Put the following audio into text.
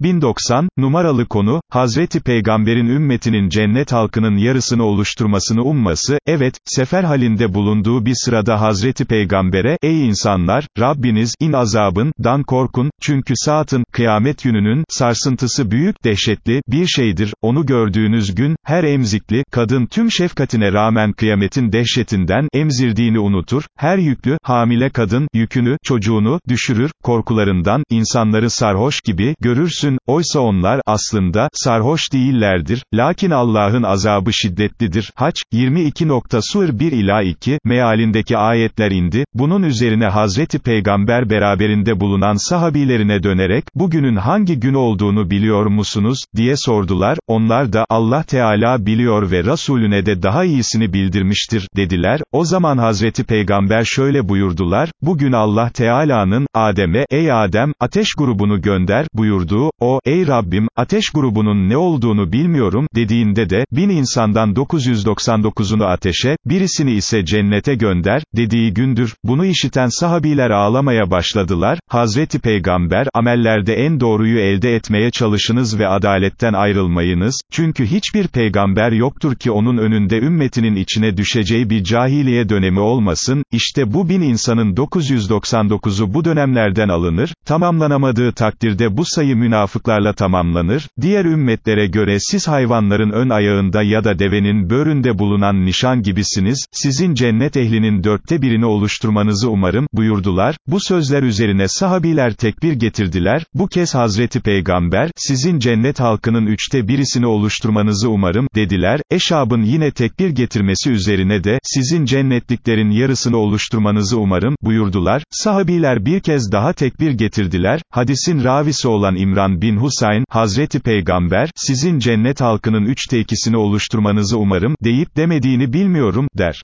1090, numaralı konu, Hazreti Peygamber'in ümmetinin cennet halkının yarısını oluşturmasını umması, evet, sefer halinde bulunduğu bir sırada Hazreti Peygamber'e, ey insanlar, Rabbiniz, in azabın, dan korkun, çünkü saatın, kıyamet gününün, sarsıntısı büyük, dehşetli, bir şeydir, onu gördüğünüz gün, her emzikli, kadın tüm şefkatine rağmen kıyametin dehşetinden, emzirdiğini unutur, her yüklü, hamile kadın, yükünü, çocuğunu, düşürür, korkularından, insanları sarhoş gibi, görürsün, oysa onlar, aslında, sarhoş değillerdir, lakin Allah'ın azabı şiddetlidir. Haç, 22. Sur 1 ila 2, mealindeki ayetler indi, bunun üzerine Hazreti Peygamber beraberinde bulunan sahabilerine dönerek, bugünün hangi gün olduğunu biliyor musunuz, diye sordular, onlar da, Allah Teala biliyor ve Resulüne de daha iyisini bildirmiştir, dediler, o zaman Hazreti Peygamber şöyle buyurdular, bugün Allah Teala'nın, Adem'e, ey Adem, ateş grubunu gönder, buyurduğu, o, ey Rabbim, ateş grubunun ne olduğunu bilmiyorum, dediğinde de, bin insandan 999'unu ateşe, birisini ise cennete gönder, dediği gündür, bunu işiten sahabiler ağlamaya başladılar, Hazreti Peygamber, amellerde en doğruyu elde etmeye çalışınız ve adaletten ayrılmayınız, çünkü hiçbir peygamber yoktur ki onun önünde ümmetinin içine düşeceği bir cahiliye dönemi olmasın, işte bu bin insanın 999'u bu dönemlerden alınır, tamamlanamadığı takdirde bu sayı münafıklarla tamamlanır, diğer ümmetlere göre siz hayvanların ön ayağında ya da devenin böründe bulunan nişan gibisiniz, sizin cennet ehlinin dörtte birini oluşturmanızı umarım, buyurdular, bu sözler üzerine sahabiler tekbir getirdiler, bu kez Hazreti Peygamber, sizin cennet halkının üçte birisini oluşturmanızı umarım, dediler, Eşab'ın yine tekbir getirmesi üzerine de, sizin cennetliklerin yarısını oluşturmanızı umarım, buyurdular, sahabiler bir kez daha tekbir getirdiler, hadisin ravisi olan İmran bin Husayn, Hazreti Peygamber, sizin cennet halkının üçte ikisini oluşturmanızı umarım, deyip demediğini bilmiyorum, der.